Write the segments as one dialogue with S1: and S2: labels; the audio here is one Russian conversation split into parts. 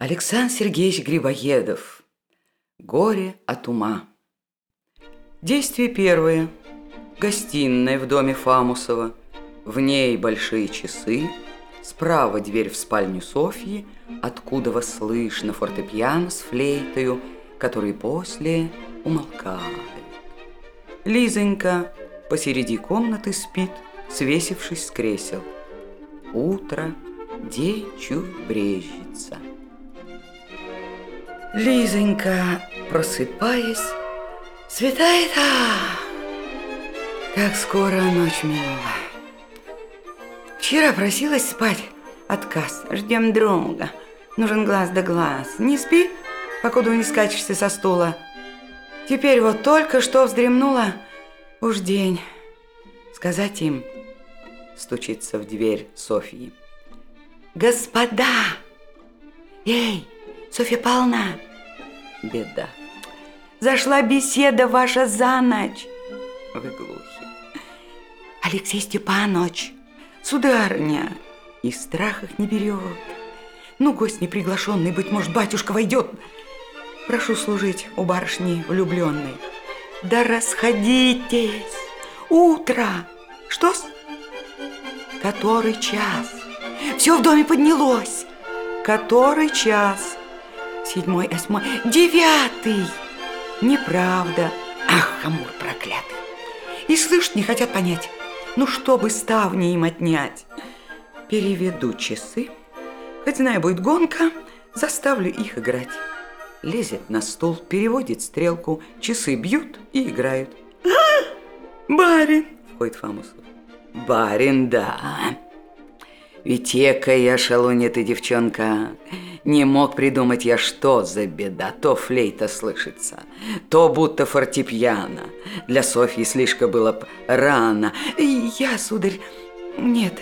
S1: Александр Сергеевич Грибоедов. Горе от ума. Действие первое. Гостиная в доме Фамусова. В ней большие часы. Справа дверь в спальню Софьи, откуда вас слышно фортепиано с флейтою, которые после умолкают. Лизонька посреди комнаты спит, свесившись с кресел. Утро, день чуть брежется. Лизонька, просыпаясь, светает, а, как скоро ночь минула. Вчера просилась спать, отказ, ждем друга, нужен глаз да глаз. Не спи, покуда не скачешься со стула. Теперь вот только что вздремнула, уж день. Сказать им, стучится в дверь Софьи. Господа! Эй! Софья Павловна, беда. Зашла беседа ваша за ночь. Вы глухи. Алексей Степанович, сударыня, и страх их не берет. Ну, гость неприглашенный, быть может, батюшка войдет. Прошу служить у барышни влюбленной. Да расходитесь. Утро. Что-с? Который час? Все в доме поднялось. Который час? Седьмой, восьмой, девятый. Неправда. Ах, Амур проклятый. И слышать не хотят понять. Ну, чтобы ставни им отнять. Переведу часы. Хоть будет гонка, заставлю их играть. Лезет на стол, переводит стрелку, часы бьют и играют. Барин, входит Фамусов. Барин, да. Ведь экая шалунья ты, девчонка. Не мог придумать я, что за беда. То флейта слышится, то будто фортепиано. Для Софьи слишком было рано. Я, сударь, нет,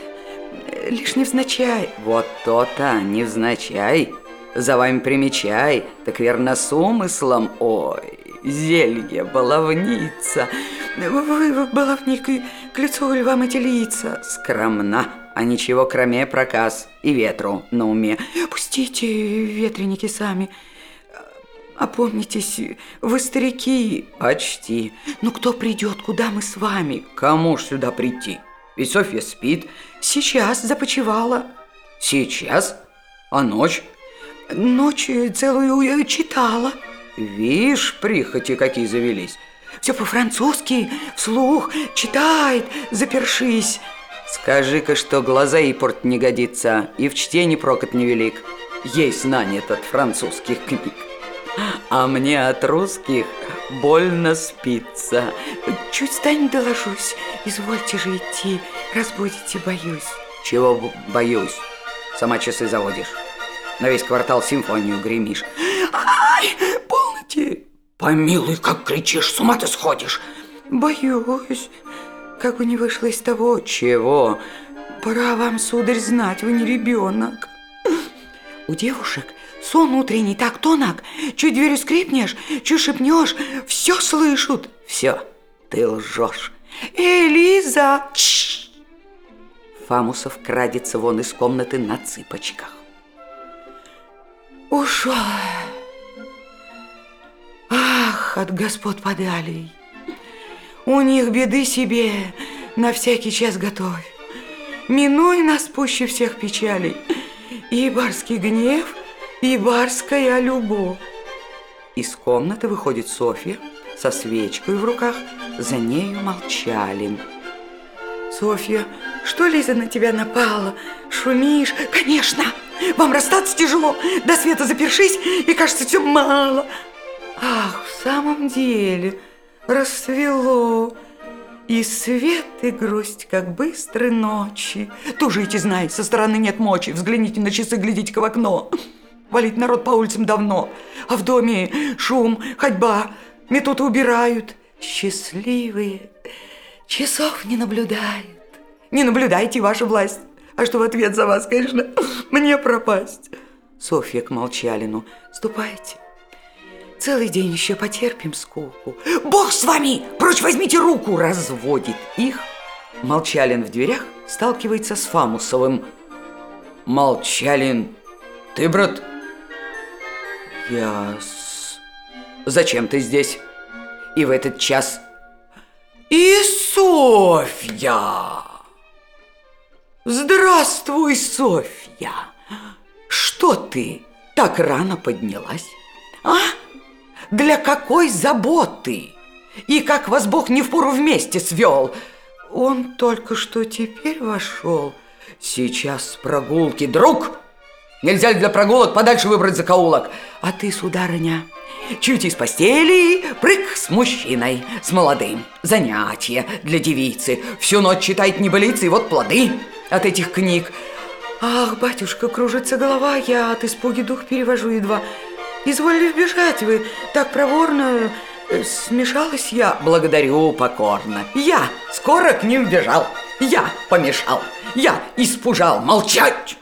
S1: лишь невзначай. Вот то-то, невзначай. За вами примечай, так верно с умыслом. Ой, зелье, баловница. Вы, баловник, к лицу ли вам эти лица? Скромна а ничего кроме проказ и ветру на уме. Пустите ветреники сами. Опомнитесь, вы старики. Почти. Ну кто придет, куда мы с вами? Кому ж сюда прийти? Ведь Софья спит. Сейчас започевала. Сейчас? А ночь? Ночь целую читала. Вишь, прихоти какие завелись. Все по-французски, вслух, читает, запершись. Скажи-ка, что глаза и порт не годится, и в чтении прокат невелик. Есть знание от французских книг. А мне от русских больно спится. Чуть стань доложусь, извольте же идти, разбудите, боюсь. Чего боюсь? Сама часы заводишь. На весь квартал симфонию гремишь. Ай, полноте! Помилуй, как кричишь, с ума ты сходишь. Боюсь. Как бы не вышло из того, чего? Пора вам, сударь, знать, вы не ребенок. У девушек сон утренний так тонок, чуть дверью скрипнешь, чуть шепнешь, все слышат. Все, ты лжешь. Элиза! Чш! Фамусов крадется вон из комнаты на цыпочках. Ушел. Ах, от господ подали. У них беды себе на всякий час готовь. Минуй нас пуще всех печалей, и барский гнев, и барская любовь. Из комнаты выходит Софья со свечкой в руках, за нею молчалин. Софья, что Лиза на тебя напала? Шумишь? Конечно! Вам расстаться тяжело, до света запершись, и кажется, все мало. Ах, в самом деле, Рассвело, и свет, и грусть, как быстрые ночи. Тужите, знай, со стороны нет мочи. Взгляните на часы, глядите-ка в окно. Валить народ по улицам давно, а в доме шум, ходьба, метуты убирают. Счастливые часов не наблюдают. Не наблюдайте, ваша власть. А что в ответ за вас, конечно, мне пропасть. Софья к Молчалину. Ступайте. Целый день еще потерпим скуку. Бог с вами! Прочь возьмите руку! Разводит их. Молчалин в дверях сталкивается с Фамусовым. Молчалин, ты, брат, Яс. Зачем ты здесь? И в этот час... И Софья! Здравствуй, Софья! Что ты так рано поднялась? А? Для какой заботы? И как вас Бог не в пору вместе свел? Он только что теперь вошел. Сейчас прогулки. Друг, нельзя для прогулок подальше выбрать закоулок? А ты, сударыня, чуть из постели, прыг с мужчиной, с молодым. Занятие для девицы. Всю ночь читает небылицы, и вот плоды от этих книг. Ах, батюшка, кружится голова, я от испуги дух перевожу едва. Изволили вбежать вы так проворно, э, смешалась я. Благодарю покорно. Я скоро к ним бежал. Я помешал. Я испужал. Молчать!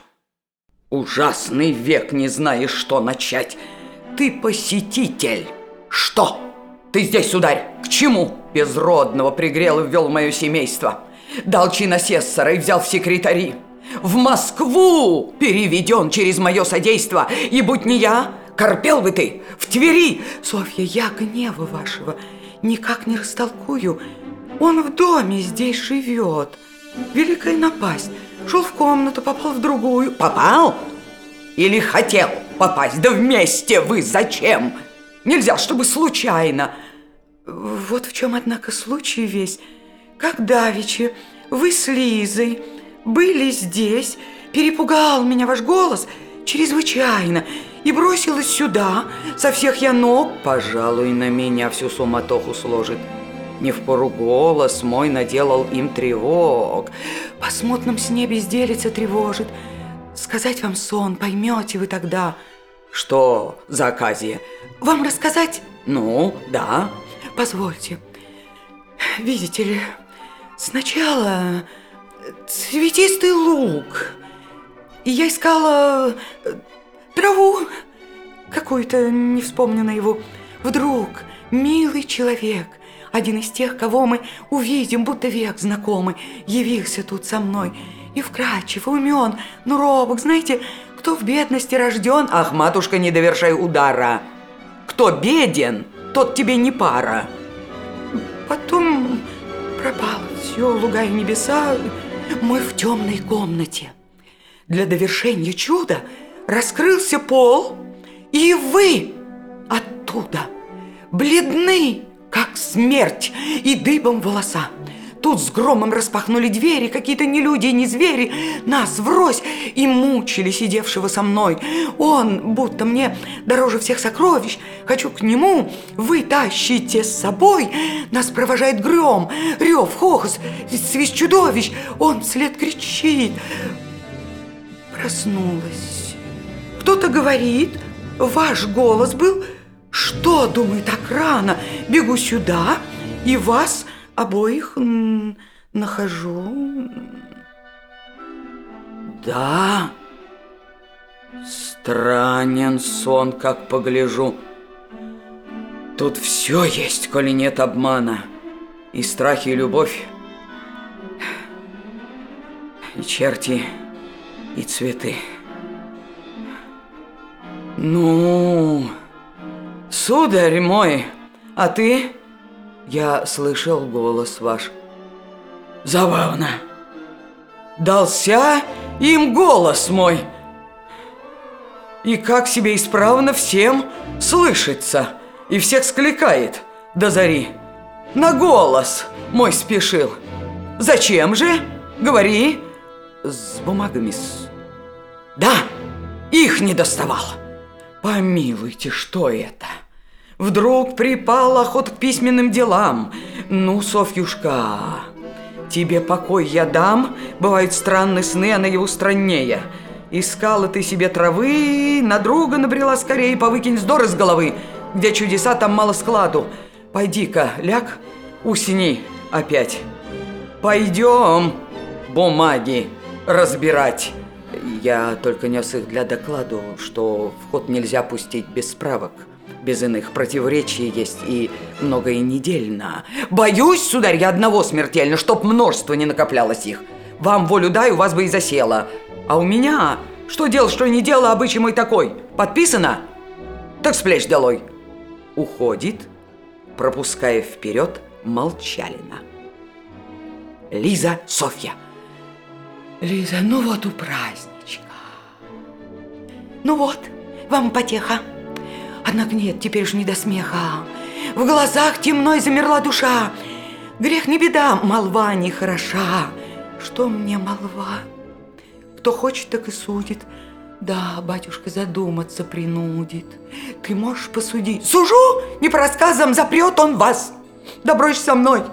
S1: Ужасный век, не знаешь, что начать. Ты посетитель. Что? Ты здесь, сударь, к чему? Безродного пригрел и ввел мое семейство. Дал чин асессора и взял в секретари. В Москву переведен через мое содейство. И будь не я, корпел бы ты в Твери. Софья, я гнева вашего никак не растолкую. Он в доме здесь живет. Великая напасть. Шел в комнату, попал в другую. Попал? Или хотел попасть? Да вместе вы зачем? Нельзя, чтобы случайно. Вот в чем, однако, случай весь. Как давеча вы с Лизой были здесь, перепугал меня ваш голос чрезвычайно и бросилась сюда, со всех я ног, пожалуй, на меня всю суматоху сложит. Не в пору голос мой наделал им тревог. По смутном сне безделица тревожит. Сказать вам сон, поймете вы тогда. Что за оказия? Вам рассказать? Ну, да. Позвольте. Видите ли, сначала цветистый лук. И я искала траву какую-то, не вспомню его. Вдруг милый человек, один из тех, кого мы увидим, будто век знакомый, явился тут со мной. И вкрадчив, умен, но робок, знаете, кто в бедности рожден... Ах, матушка, не довершай удара. Кто беден, тот тебе не пара. Потом пропало все, луга и небеса, мы в темной комнате. Для довершения чуда раскрылся пол, и вы оттуда бледны, как смерть, и дыбом волоса. Тут с громом распахнули двери, какие-то не люди не звери, нас врозь и мучили сидевшего со мной. Он, будто мне дороже всех сокровищ, хочу к нему, вы тащите с собой. Нас провожает гром, рев, хохос, свист чудовищ. Он вслед кричит. Проснулась. Кто-то говорит, ваш голос был, что, думаю, так рано, бегу сюда и вас обоих нахожу. Да, странен сон, как погляжу. Тут все есть, коли нет обмана. И страх, и любовь, и черти, и цветы. Ну, сударь мой, а ты... Я слышал голос ваш. Забавно. Дался им голос мой. И как себе исправно всем слышится, и всех скликает до зари. На голос мой спешил. Зачем же? Говори. С бумагами с... Да, их не доставал. Помилуйте, что это? Вдруг припал охот к письменным делам. Ну, Софьюшка, тебе покой я дам. Бывают странные сны, а на его страннее. Искала ты себе травы, на друга набрела скорее, повыкинь вздор из головы. Где чудеса, там мало складу. Пойди-ка, ляг, усни опять. Пойдем бумаги разбирать. Я только нес их для докладу, что вход нельзя пустить без справок без иных противоречий есть и многое недельно. Боюсь, сударь, я одного смертельно, чтоб множество не накоплялось их. Вам волю дай, у вас бы и засело. А у меня, что делал, что не делал, обычай мой такой. Подписано? так с плеч долой. Уходит, пропуская вперед Молчалина. Лиза, Софья. Лиза, ну вот у праздничка. Ну вот, вам потеха. Однако нет, теперь же не до смеха. В глазах темно и замерла душа. Грех не беда, молва не хороша. Что мне молва? Кто хочет, так и судит. Да, батюшка задуматься принудит. Ты можешь посудить. Сужу, не по рассказам запрет он вас. Доброчь со мной,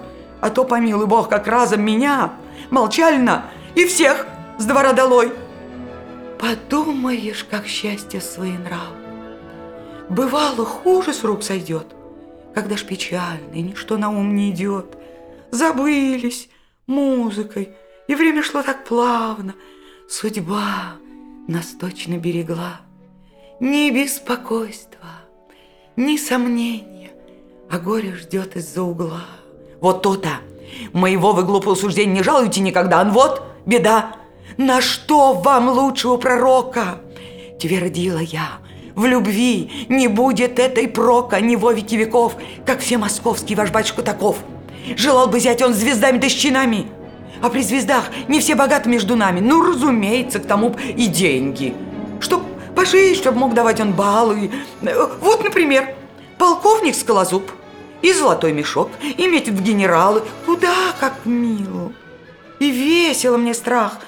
S1: а то, помилуй бог, как разом меня, молчально, и всех с двора долой. Подумаешь, как счастье своенрав. Бывало, хуже с рук сойдет, когда ж печально, и ничто на ум не идет. Забылись музыкой, и время шло так плавно. Судьба нас точно берегла. Ни беспокойства, ни сомнения, а горе ждет из-за угла. Вот то-то. Моего вы глупого суждения не жалуйте никогда. А вот беда. На что вам лучше у пророка? Твердила я, в любви не будет этой прока ни во веков, как все московский ваш батюшка таков. Желал бы взять он звездами да щинами, а при звездах не все богаты между нами. Ну, разумеется, к тому и деньги. Чтоб пожить, чтоб мог давать он баллы. Вот, например, полковник Скалозуб и золотой мешок, и метит в генералы. Куда как мило. И весело мне страх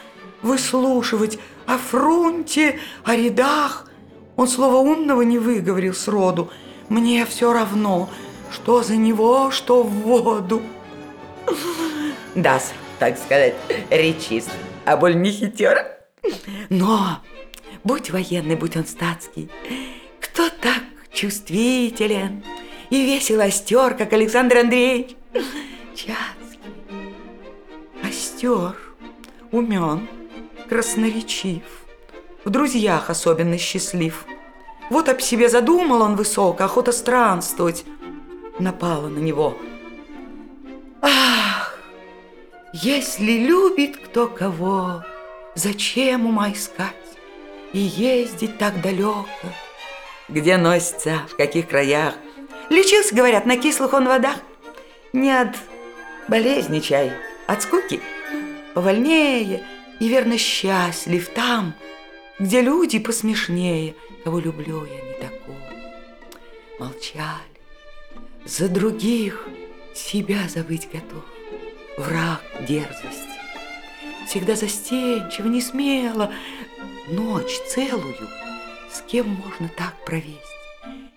S1: выслушивать о фронте, о рядах, он слова умного не выговорил сроду. Мне все равно, что за него, что в воду. Да, так сказать, речист, а боль не хитер. Но, будь военный, будь он статский, кто так чувствителен и весел остер, как Александр Андреевич? Чацкий. Остер, умен, красноречив в друзьях особенно счастлив. Вот об себе задумал он высоко, охота странствовать. Напала на него. Ах, если любит кто кого, зачем ума искать и ездить так далеко? Где носится, в каких краях? Лечился, говорят, на кислых он водах. Не от болезни чай, от скуки. Повольнее и верно счастлив там, где люди посмешнее, кого люблю я не такого. Молчали, за других себя забыть готов, враг дерзости. Всегда застенчиво, не смело, ночь целую, с кем можно так провести?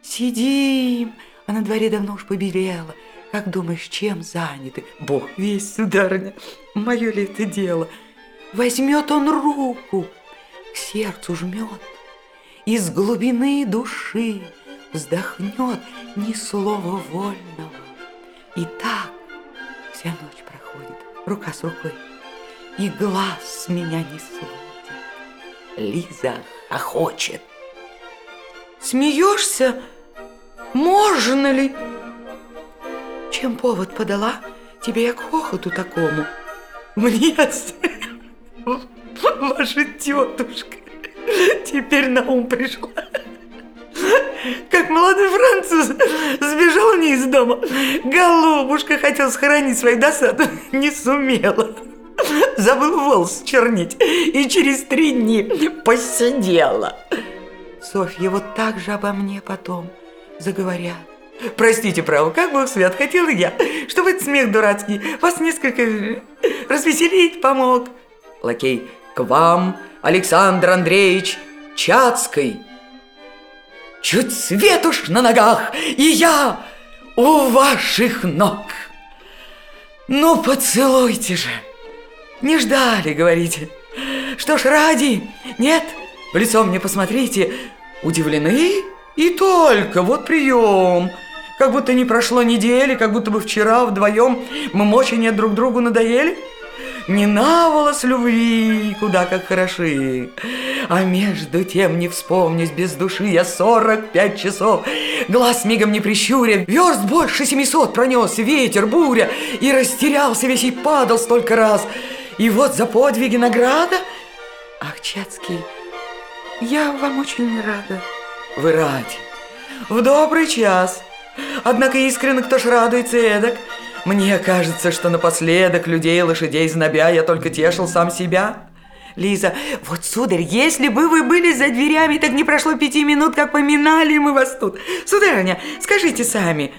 S1: Сидим, а на дворе давно уж побелело. Как думаешь, чем заняты? Бог весь, сударыня, мое ли это дело? Возьмет он руку, к сердцу жмет, Из глубины души вздохнет ни слова вольного. И так вся ночь проходит, рука с рукой, И глаз с меня не сводит. Лиза охочет. Смеешься? Можно ли? Чем повод подала тебе я к хохоту такому? Мне Ваша тетушка теперь на ум пришла. Как молодой француз сбежал не из дома. Голубушка хотел сохранить свою досаду, не сумела. Забыл волос чернить и через три дни посидела. Софья, вот так же обо мне потом заговорят. Простите, право, как Бог свят, хотел я, чтобы этот смех дурацкий вас несколько развеселить помог. Лакей к вам, Александр Андреевич Чацкой. Чуть свет уж на ногах, и я у ваших ног. Ну, поцелуйте же. Не ждали, говорите. Что ж, ради? Нет? В лицо мне посмотрите. Удивлены? И только, вот прием. Как будто не прошло недели, как будто бы вчера вдвоем мы мочи друг другу надоели. Не на волос любви, куда как хороши. А между тем, не вспомнюсь без души, я сорок пять часов, глаз мигом не прищуря, верст больше семисот пронес ветер, буря, и растерялся весь и падал столько раз. И вот за подвиги награда. Ах, Чацкий, я вам очень рада. Вы ради. в добрый час. Однако искренне кто ж радуется эдак. Мне кажется, что напоследок людей лошадей знобя я только тешил сам себя. Лиза, вот, сударь, если бы вы были за дверями, так не прошло пяти минут, как поминали мы вас тут. Сударыня, скажите сами.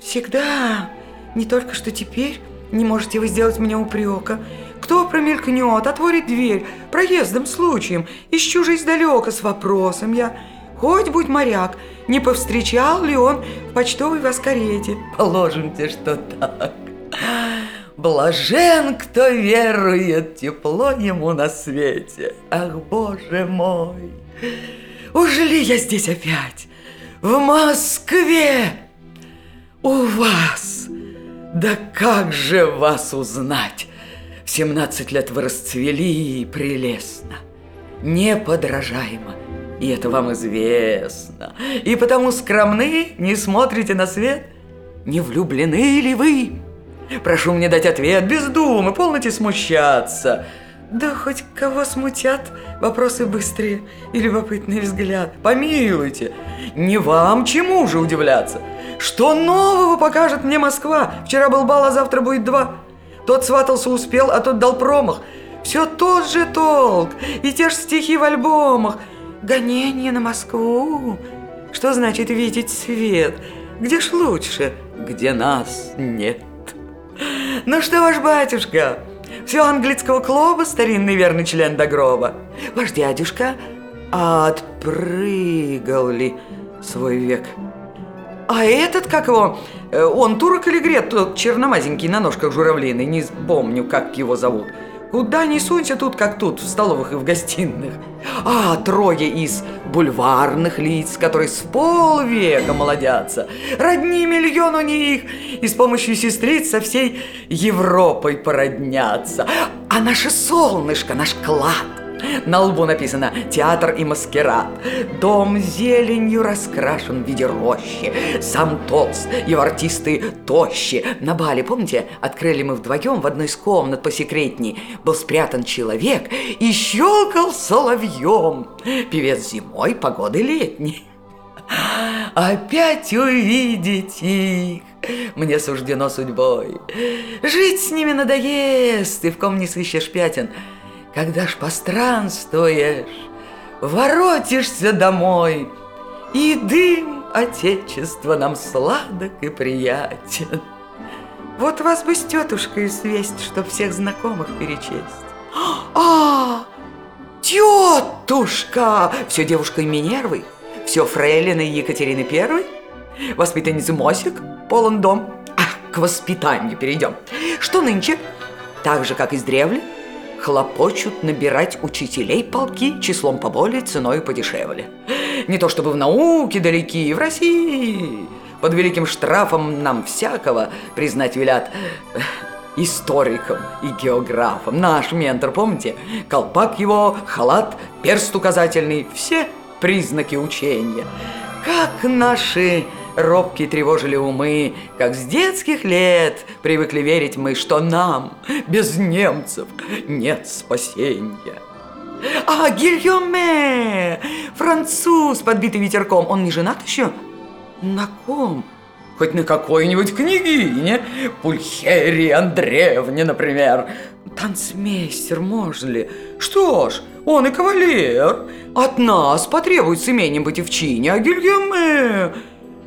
S1: Всегда, не только что теперь, не можете вы сделать мне упрека. Кто промелькнет, отворит дверь, проездом случаем, ищу же издалека с вопросом я. Хоть будь моряк, не повстречал ли он в почтовой вас карете? Положимте, что так. Блажен, кто верует, тепло ему на свете. Ах, боже мой, уж ли я здесь опять? В Москве! У вас! Да как же вас узнать? В 17 лет вы расцвели прелестно, неподражаемо. И это вам известно. И потому скромны, не смотрите на свет. Не влюблены ли вы? Прошу мне дать ответ без думы, полноте смущаться. Да хоть кого смутят вопросы быстрые и любопытный взгляд. Помилуйте, не вам чему же удивляться? Что нового покажет мне Москва? Вчера был бал, а завтра будет два. Тот сватался успел, а тот дал промах. Все тот же толк, и те же стихи в альбомах. Гонение на Москву. Что значит видеть свет? Где ж лучше? Где нас нет. Ну что, ваш батюшка, все английского клуба, старинный верный член до гроба. Ваш дядюшка отпрыгал ли свой век? А этот, как его, э, он турок или грек, тот черномазенький на ножках журавлиный, не помню, как его зовут. Куда ни сунься тут, как тут, в столовых и в гостиных. А, трое из бульварных лиц, которые с полвека молодятся. Родни миллион у них, и с помощью сестриц со всей Европой породнятся. А наше солнышко, наш клад – на лбу написано «Театр и маскирад». Дом зеленью раскрашен в виде рощи. Сам толст, его артисты тощи. На бале, помните, открыли мы вдвоем в одной из комнат посекретней. Был спрятан человек и щелкал соловьем. Певец зимой, погоды летней. Опять увидеть их мне суждено судьбой. Жить с ними надоест, и в ком не сыщешь пятен – когда ж постранствуешь, воротишься домой, И дым Отечества нам сладок и приятен. Вот вас бы с тетушкой свесть, чтоб всех знакомых перечесть. А, тетушка! Все девушкой Минервой, все фрейлиной Екатерины Первой, воспитанницы Мосик, полон дом. А, к воспитанию перейдем. Что нынче? Так же, как из древли, хлопочут набирать учителей полки числом поболее, ценой подешевле. Не то чтобы в науке далеки, в России. Под великим штрафом нам всякого признать велят историком и географом. Наш ментор, помните? Колпак его, халат, перст указательный, все признаки учения. Как наши робкие тревожили умы, как с детских лет привыкли верить мы, что нам, без немцев, нет спасения. А, Гильоме! Француз, подбитый ветерком. Он не женат еще? На ком? Хоть на какой-нибудь княгине. Пульхерии Андреевне, например. Танцмейстер, можно ли? Что ж, он и кавалер. От нас потребует с имением быть в чине, а Гильоме...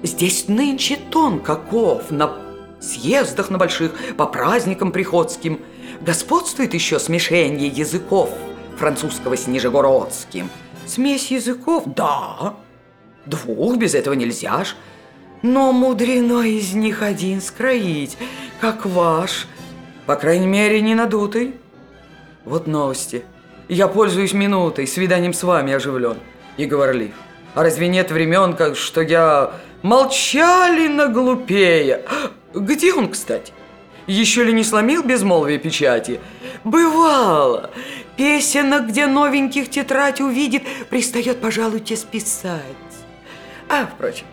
S1: Здесь нынче тон каков, на съездах на больших, по праздникам приходским. Господствует еще смешение языков французского с нижегородским. Смесь языков? Да. Двух без этого нельзя ж. Но мудрено из них один скроить, как ваш. По крайней мере, не надутый. Вот новости. Я пользуюсь минутой, свиданием с вами оживлен и говорлив. А разве нет времен, как что я молчали на глупее? Где он, кстати? Еще ли не сломил безмолвие печати? Бывало. Песенок, где новеньких тетрадь увидит, пристает, пожалуйте, списать. А, впрочем,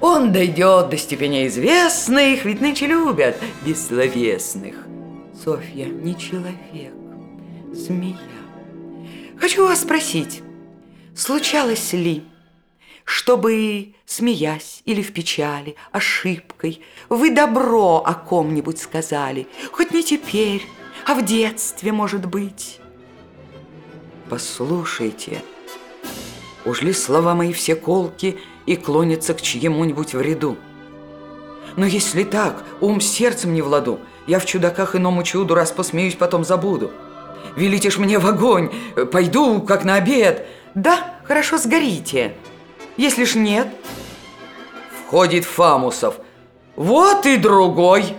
S1: он дойдет до степени известных, ведь нынче любят бессловесных. Софья не человек, змея. Хочу вас спросить, случалось ли, чтобы, смеясь или в печали, ошибкой, вы добро о ком-нибудь сказали, хоть не теперь, а в детстве, может быть. Послушайте, уж ли слова мои все колки и клонятся к чьему-нибудь вреду? Но если так, ум сердцем не владу, я в чудаках иному чуду раз посмеюсь, потом забуду. Велите мне в огонь, пойду, как на обед. Да, хорошо, сгорите. Если ж нет... Входит Фамусов. Вот и другой.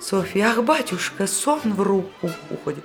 S1: Софья, ах, батюшка, сон в руку уходит.